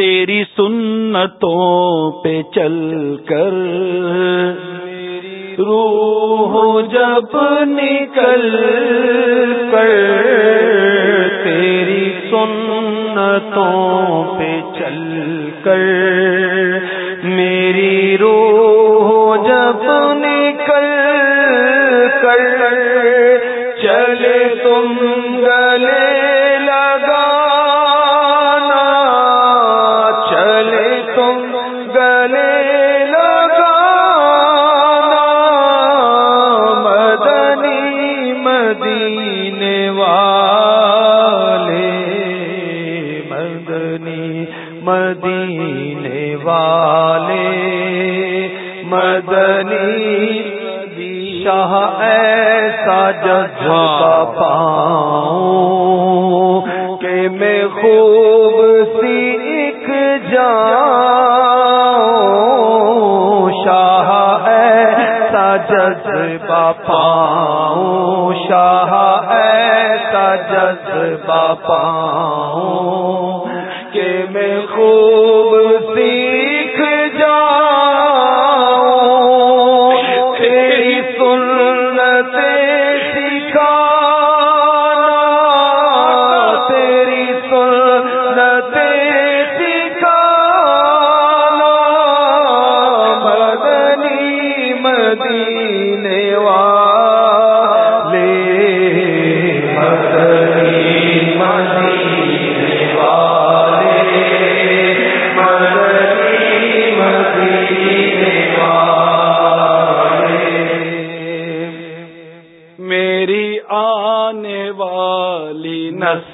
تیری سنتوں پہ چل کر۔ روح جب نکل کر تیری سنتوں پہ چل کر۔ میری روح جب نکل کر چلے تم جذبہ پاؤں کہ میں خوب سیکھ جاؤں۔ شاہ ایسا جذبہ پاؤں۔ شاہ ایسا جذبہ پاؤں کہ میں خوب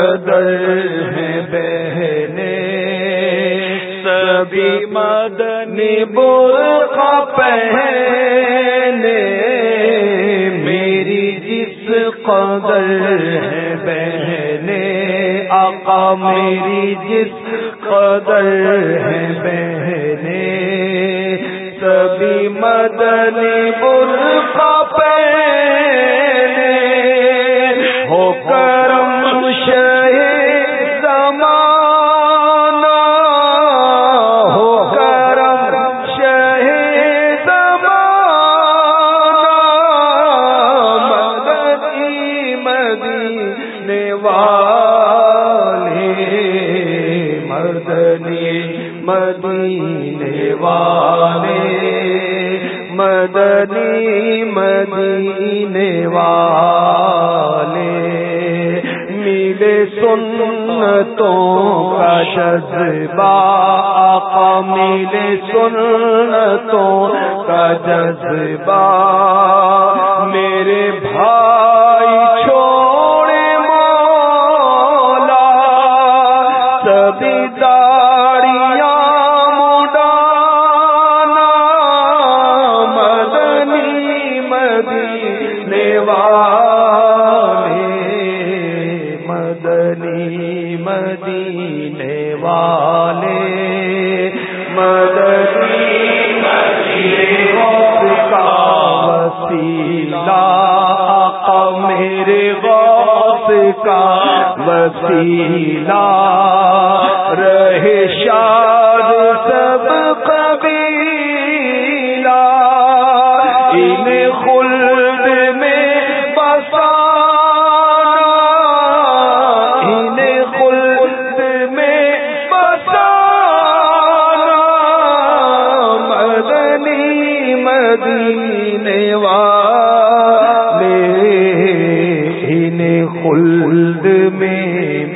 قدر ہیں بہنے سبھی مدنی برخا پہنے میری جس قدر ہیں بہنے آقا میری جس قدر ہیں بہنے سبھی مدنی برخا پہنے مدینے والے ملے سنتوں کا جذبہ آقا ملے سنتوں کا جذبہ میرے بھائی کا وسیلہ رہے شاد سب قبیلہ ان خلد میں بسا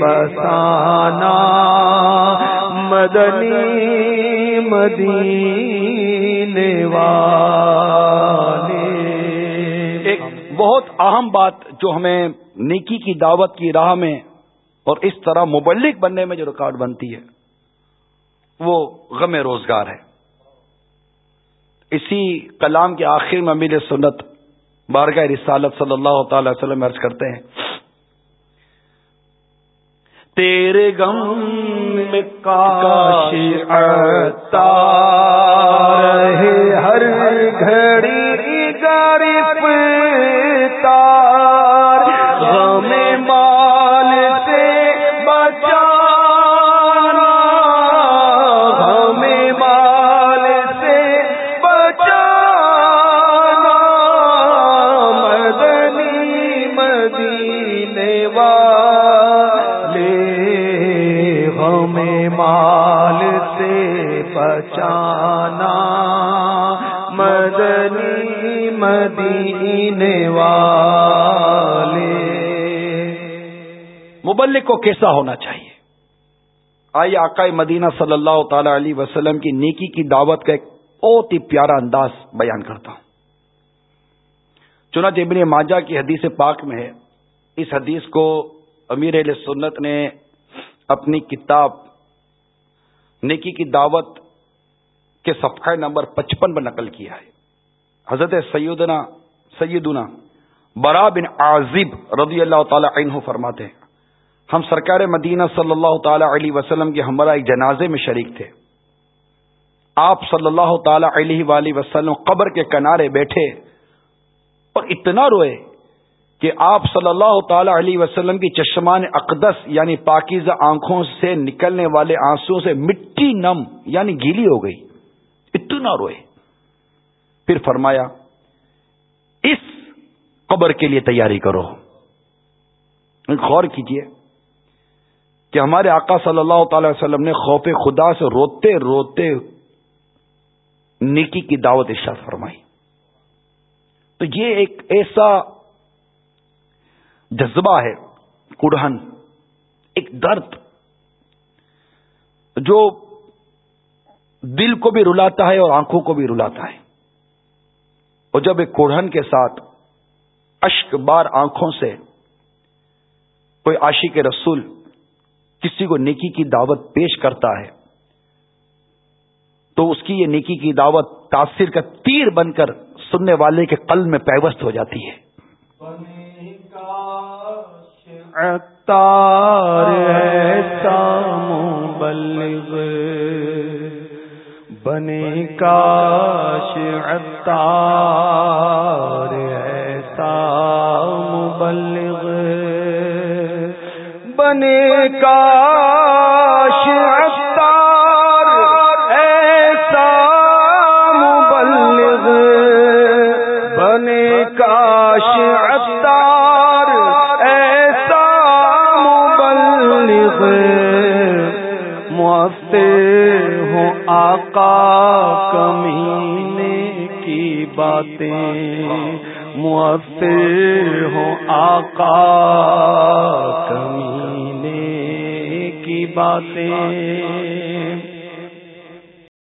بسانا، مدنی مدینے والے۔ ایک بہت اہم بات جو ہمیں نیکی کی دعوت کی راہ میں اور اس طرح مبلک بننے میں جو ریکارڈ بنتی ہے، وہ غم روزگار ہے۔ اسی کلام کے آخر میں امیر سنت بارگاہ رسالت صلی اللہ تعالی وسلم عرض کرتے ہیں تیرے غم میں کاش عطا رہے ہر گھڑی بچانا۔ مدنی مدینے والے۔ مبلک کو کیسا ہونا چاہیے؟ آئیے آقا مدینہ صلی اللہ تعالی علیہ وسلم کی نیکی کی دعوت کا ایک بہت ہی پیارا انداز بیان کرتا ہوں۔ چنانچہ ابن ماجہ کی حدیث پاک میں ہے۔ اس حدیث کو امیر علیہ سنت نے اپنی کتاب نیکی کی دعوت کے صفحہ نمبر پچپن پر نقل کیا ہے۔ حضرت سیدنا سیدنا برا بن عازب رضی اللہ تعالی عنہ فرماتے ہیں، ہم سرکار مدینہ صلی اللہ تعالی علیہ وسلم کے ہمراہ ایک جنازے میں شریک تھے۔ آپ صلی اللہ تعالی علیہ وآلہ وسلم قبر کے کنارے بیٹھے اور اتنا روئے کہ آپ صلی اللہ تعالی علیہ وسلم کی چشمان اقدس یعنی پاکیزہ آنکھوں سے نکلنے والے آنسو سے مٹی نم یعنی گیلی ہو گئی۔ اتنا روئے۔ پھر فرمایا، اس قبر کے لیے تیاری کرو۔ غور کیجیے کہ ہمارے آقا صلی اللہ تعالی وسلم نے خوف خدا سے روتے روتے نیکی کی دعوت ارشاد فرمائی۔ تو یہ ایک ایسا جذبہ ہے کڑہن ایک درد جو دل کو بھی رلاتا ہے اور آنکھوں کو بھی رلاتا ہے۔ اور جب ایک کوڑھن کے ساتھ اشک بار آنکھوں سے کوئی عاشق رسول کسی کو نیکی کی دعوت پیش کرتا ہے، تو اس کی یہ نیکی کی دعوت تاثر کا تیر بن کر سننے والے کے قلب میں پیوست ہو جاتی ہے۔ بنے کاش عطار ایسا مبلغ بنے کاش ہوں آقا کمینے کی باتیں۔ مؤثر ہوں آقا کمینے کی باتیں۔